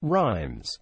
Rhymes.